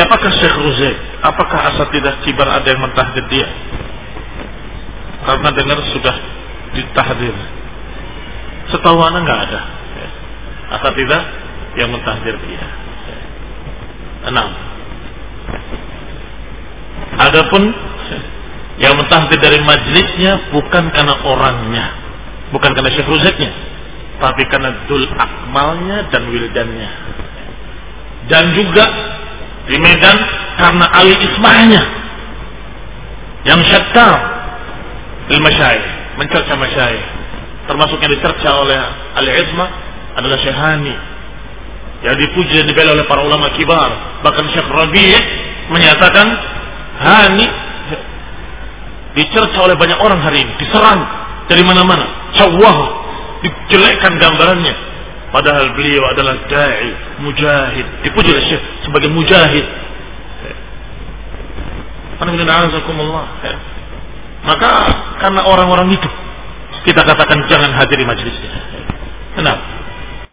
Siapakah Syekh Ruzaik? Apakah asatidah kibar ada yang mentahdir dia? Karena dengar sudah ditahdir. Setahu anak nggak ada. Asatidah yang mentahdir dia. Enam. Adapun yang mentahdir dari majlisnya bukan karena orangnya, bukan karena Syekh Ruzaiknya, tapi karena dul akmalnya dan wildannya. Dan juga di Medan karena Ali Ismahnya yang syattar ilmu masyaih mencerca masyaih termasuk yang dicerca oleh Ali Ismah adalah Syahani yang dipuji dan dibela oleh para ulama kibar. Bahkan Syekh Rabi' menyatakan Hani dicerca oleh banyak orang hari ini diserang dari mana-mana. Cawah dijelekkan gambarannya padahal beliau adalah dai mujahid. Dipuji oleh Syekh sebagai mujahid. Maka karena orang-orang itu kita katakan jangan hadiri majlisnya kenapa